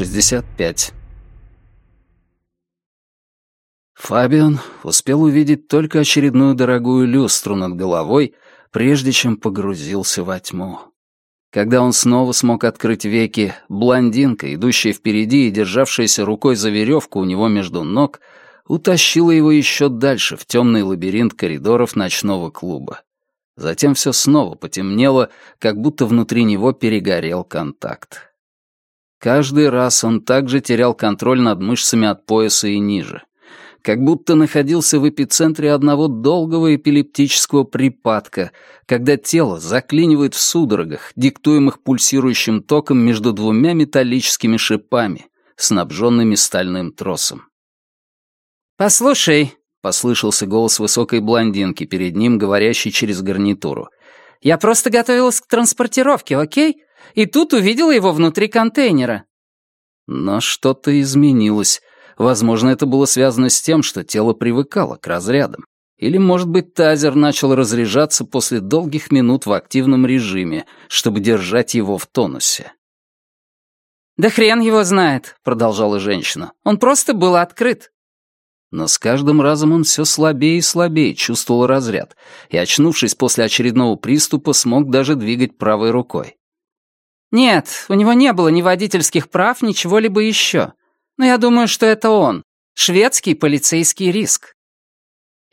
65. Фабиан успел увидеть только очередную дорогую люстру над головой, прежде чем погрузился во тьму. Когда он снова смог открыть веки, блондинка, идущая впереди и державшаяся рукой за веревку у него между ног, утащила его еще дальше в темный лабиринт коридоров ночного клуба. Затем все снова потемнело, как будто внутри него перегорел контакт. Каждый раз он также терял контроль над мышцами от пояса и ниже как будто находился в эпицентре одного долгого эпилептического припадка, когда тело заклинивает в судорогах, диктуемых пульсирующим током между двумя металлическими шипами, снабженными стальным тросом. «Послушай», — послышался голос высокой блондинки перед ним, говорящей через гарнитуру. «Я просто готовилась к транспортировке, окей? И тут увидела его внутри контейнера». Но что-то изменилось. Возможно, это было связано с тем, что тело привыкало к разрядам. Или, может быть, тазер начал разряжаться после долгих минут в активном режиме, чтобы держать его в тонусе. «Да хрен его знает», — продолжала женщина. «Он просто был открыт». Но с каждым разом он все слабее и слабее чувствовал разряд, и, очнувшись после очередного приступа, смог даже двигать правой рукой. «Нет, у него не было ни водительских прав, ничего либо еще. Но я думаю, что это он. Шведский полицейский риск.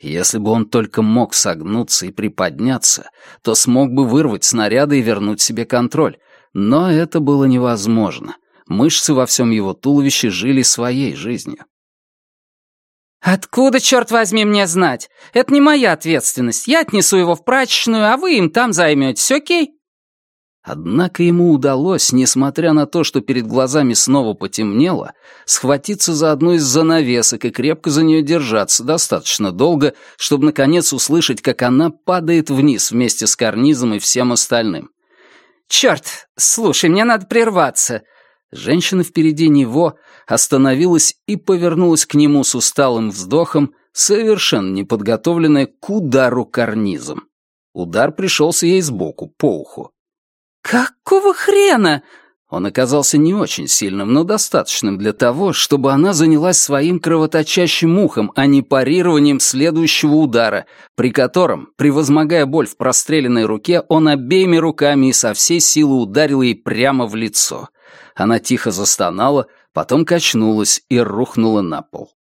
Если бы он только мог согнуться и приподняться, то смог бы вырвать снаряды и вернуть себе контроль. Но это было невозможно. Мышцы во всем его туловище жили своей жизнью. «Откуда, черт возьми, мне знать? Это не моя ответственность. Я отнесу его в прачечную, а вы им там займетесь, окей?» Однако ему удалось, несмотря на то, что перед глазами снова потемнело, схватиться за одну из занавесок и крепко за нее держаться достаточно долго, чтобы наконец услышать, как она падает вниз вместе с карнизом и всем остальным. «Черт! Слушай, мне надо прерваться!» Женщина впереди него остановилась и повернулась к нему с усталым вздохом, совершенно неподготовленная к удару карнизом. Удар пришелся ей сбоку, по уху. «Какого хрена?» Он оказался не очень сильным, но достаточным для того, чтобы она занялась своим кровоточащим ухом, а не парированием следующего удара, при котором, превозмогая боль в простреленной руке, он обеими руками и со всей силы ударил ей прямо в лицо. Она тихо застонала, потом качнулась и рухнула на пол.